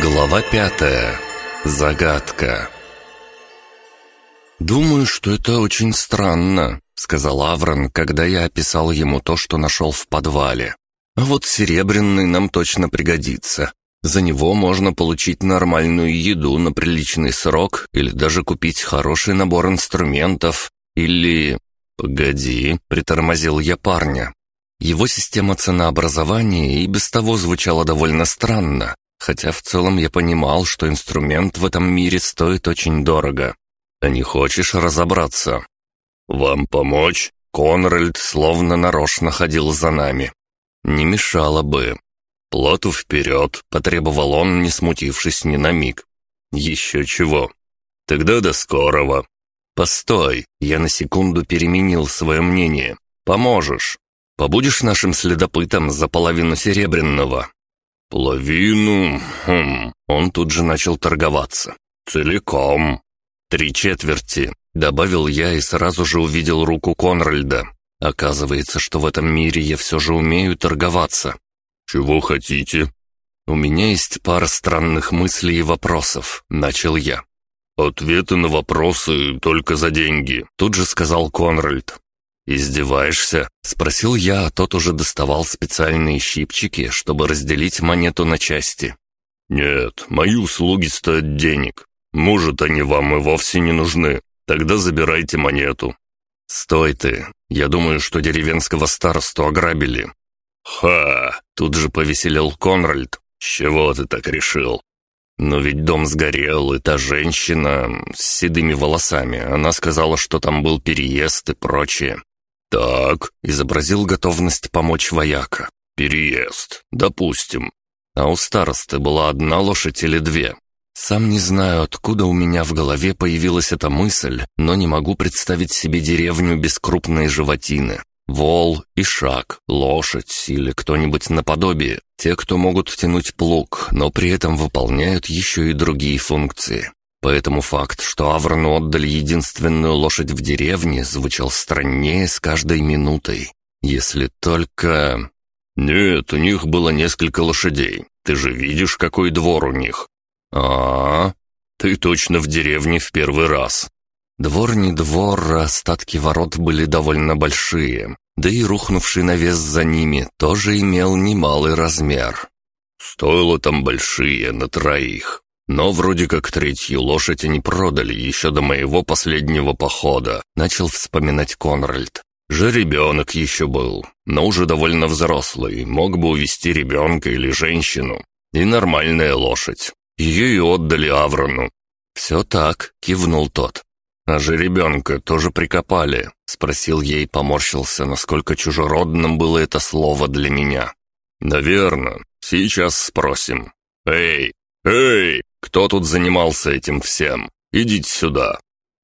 Глава пятая. Загадка. «Думаю, что это очень странно», — сказал Аврон, когда я описал ему то, что нашел в подвале. «А вот серебряный нам точно пригодится. За него можно получить нормальную еду на приличный срок или даже купить хороший набор инструментов. Или... Погоди, притормозил я парня. Его система ценообразования и без того звучала довольно странно, хотя в целом я понимал, что инструмент в этом мире стоит очень дорого. А не хочешь разобраться? «Вам помочь?» Конральд словно нарочно ходил за нами. «Не мешало бы». «Плату вперед», — потребовал он, не смутившись ни на миг. «Еще чего?» «Тогда до скорого». «Постой», — я на секунду переменил свое мнение. «Поможешь. Побудешь нашим следопытом за половину серебряного?» «Половину? Хм...» Он тут же начал торговаться. «Целиком». «Три четверти», — добавил я и сразу же увидел руку Конральда. Оказывается, что в этом мире я все же умею торговаться. «Чего хотите?» «У меня есть пара странных мыслей и вопросов», — начал я. «Ответы на вопросы только за деньги», — тут же сказал Конральд. «Издеваешься?» — спросил я, а тот уже доставал специальные щипчики, чтобы разделить монету на части. «Нет, мои услуги стоят денег. Может, они вам и вовсе не нужны. Тогда забирайте монету». «Стой ты. Я думаю, что деревенского старосту ограбили. «Ха!» — тут же повеселел Конральд. «С чего ты так решил?» «Но ведь дом сгорел, и та женщина с седыми волосами, она сказала, что там был переезд и прочее». «Так», — изобразил готовность помочь вояка. «Переезд, допустим. А у старосты была одна лошадь или две?» Сам не знаю, откуда у меня в голове появилась эта мысль, но не могу представить себе деревню без крупной животины. Вол, ишак, лошадь или кто-нибудь наподобие. Те, кто могут тянуть плуг, но при этом выполняют еще и другие функции. Поэтому факт, что Аврону отдали единственную лошадь в деревне, звучал страннее с каждой минутой. Если только... «Нет, у них было несколько лошадей. Ты же видишь, какой двор у них». А, -а, -а. ты точно в деревне в первый раз. Двор не двор, а остатки ворот были довольно большие, да и рухнувший навес за ними тоже имел немалый размер. Стоило там большие на троих, но вроде как третью лошадь они продали еще до моего последнего похода, начал вспоминать Конральд. Жеребенок еще был, но уже довольно взрослый, мог бы увести ребенка или женщину. И нормальная лошадь. Ее и отдали Аврону. «Все так», — кивнул тот. «А же ребенка тоже прикопали?» — спросил ей, поморщился, насколько чужеродным было это слово для меня. «Наверно. Сейчас спросим. Эй, эй, кто тут занимался этим всем? Идите сюда».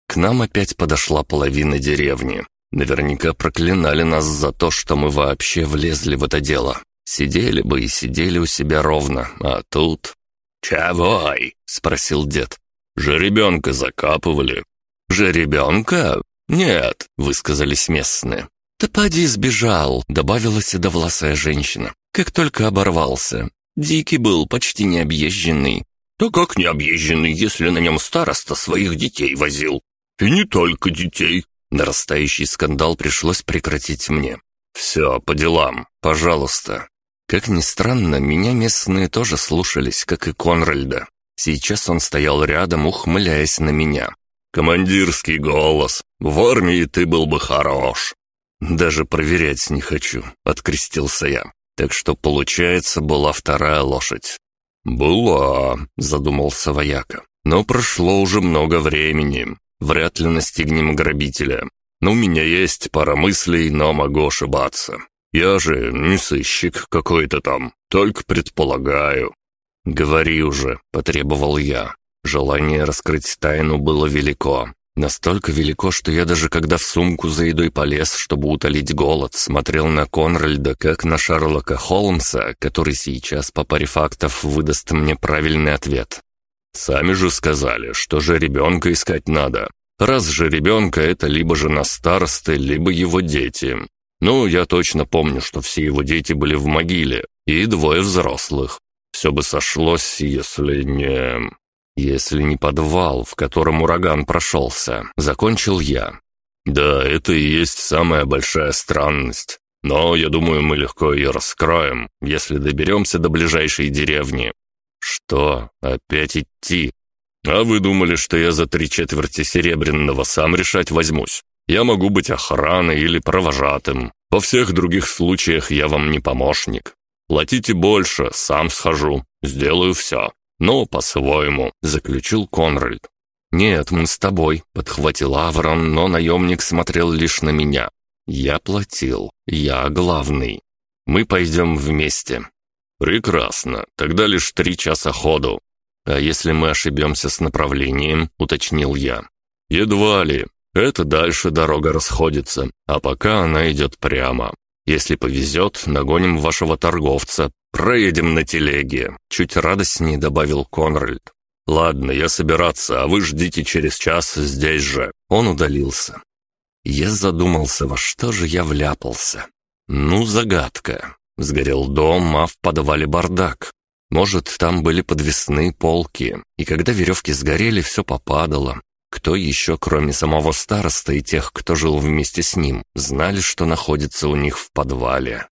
К нам опять подошла половина деревни. Наверняка проклинали нас за то, что мы вообще влезли в это дело. Сидели бы и сидели у себя ровно, а тут... «Чавой?» — спросил дед. «Жеребенка закапывали, «Жеребенка?» «Нет», — высказались местные. «Да поди сбежал», — добавила седовласая женщина. «Как только оборвался. Дикий был, почти необъезженный». «Да как необъезженный, если на нем староста своих детей возил?» «И не только детей». Нарастающий скандал пришлось прекратить мне. «Все, по делам, пожалуйста». Как ни странно, меня местные тоже слушались, как и Конральда. Сейчас он стоял рядом, ухмыляясь на меня. «Командирский голос. В армии ты был бы хорош». «Даже проверять не хочу», — открестился я. «Так что, получается, была вторая лошадь». «Была», — задумался вояка. «Но прошло уже много времени. Вряд ли настигнем грабителя. Но у меня есть пара мыслей, но могу ошибаться. Я же не сыщик какой-то там, только предполагаю». «Говори уже», — потребовал я. Желание раскрыть тайну было велико. Настолько велико, что я даже когда в сумку за едой полез, чтобы утолить голод, смотрел на Конральда, как на Шерлока Холмса, который сейчас по паре фактов выдаст мне правильный ответ. «Сами же сказали, что же ребенка искать надо. Раз же ребенка это либо жена старосты, либо его дети. Ну, я точно помню, что все его дети были в могиле, и двое взрослых. все бы сошлось, если не... Если не подвал, в котором ураган прошелся, закончил я. Да, это и есть самая большая странность. Но, я думаю, мы легко ее раскроем, если доберемся до ближайшей деревни. Что, опять идти? А вы думали, что я за три четверти серебряного сам решать возьмусь? Я могу быть охраной или провожатым. Во всех других случаях я вам не помощник. Платите больше, сам схожу, сделаю все. Но по-своему», — заключил Конральд. «Нет, мы с тобой», — подхватил Аврон, но наемник смотрел лишь на меня. «Я платил, я главный. Мы пойдем вместе». «Прекрасно, тогда лишь три часа ходу. «А если мы ошибемся с направлением?» — уточнил я. «Едва ли. Это дальше дорога расходится, а пока она идет прямо. Если повезет, нагоним вашего торговца, проедем на телеге», — чуть радостнее добавил Конральд. «Ладно, я собираться, а вы ждите через час здесь же». Он удалился. Я задумался, во что же я вляпался. Ну, загадка. Сгорел дом, а в подвале бардак. Может, там были подвесные полки, и когда веревки сгорели, все попадало. Кто еще, кроме самого староста и тех, кто жил вместе с ним, знали, что находится у них в подвале?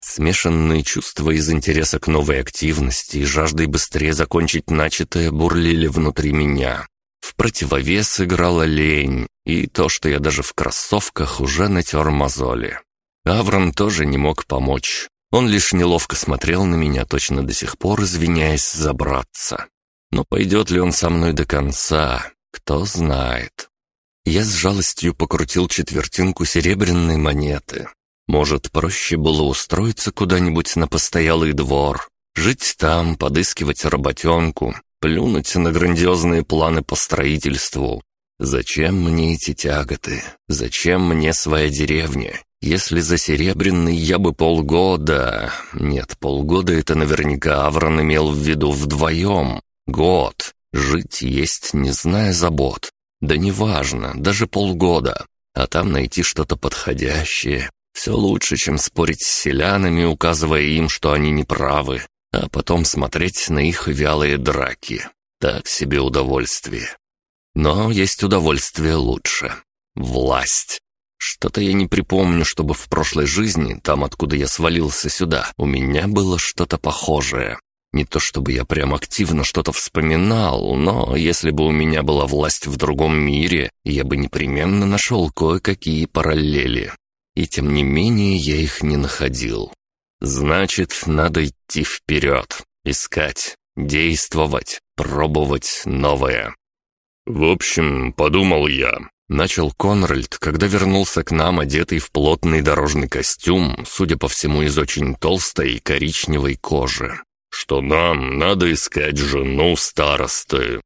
Смешанные чувства из интереса к новой активности и жаждой быстрее закончить начатое бурлили внутри меня. В противовес играла лень и то, что я даже в кроссовках уже натер мозоли. Аврон тоже не мог помочь. Он лишь неловко смотрел на меня, точно до сих пор извиняясь забраться. Но пойдет ли он со мной до конца, кто знает. Я с жалостью покрутил четвертинку серебряной монеты. Может, проще было устроиться куда-нибудь на постоялый двор, жить там, подыскивать работенку, плюнуть на грандиозные планы по строительству. Зачем мне эти тяготы? Зачем мне своя деревня? Если за серебряный я бы полгода... Нет, полгода это наверняка Аврон имел в виду вдвоем. Год. Жить есть, не зная забот. Да неважно, даже полгода. А там найти что-то подходящее. Все лучше, чем спорить с селянами, указывая им, что они неправы, а потом смотреть на их вялые драки. Так себе удовольствие. Но есть удовольствие лучше. Власть. Что-то я не припомню, чтобы в прошлой жизни, там, откуда я свалился сюда, у меня было что-то похожее. Не то чтобы я прям активно что-то вспоминал, но если бы у меня была власть в другом мире, я бы непременно нашел кое-какие параллели. И тем не менее я их не находил. Значит, надо идти вперед, искать, действовать, пробовать новое. В общем, подумал я, Начал Конральд, когда вернулся к нам, одетый в плотный дорожный костюм, судя по всему, из очень толстой коричневой кожи. «Что нам надо искать жену старосты.